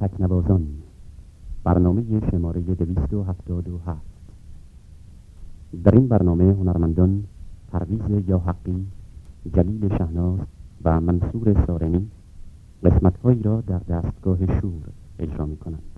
تکنوازان. برنامه شماره دویست و هفتاد و هفت. در این برنامه هنرمندان پرویز یا حقی جلیل شهناز و منصور سارمی قسمتهایی را در دستگاه شور اجرا می کنند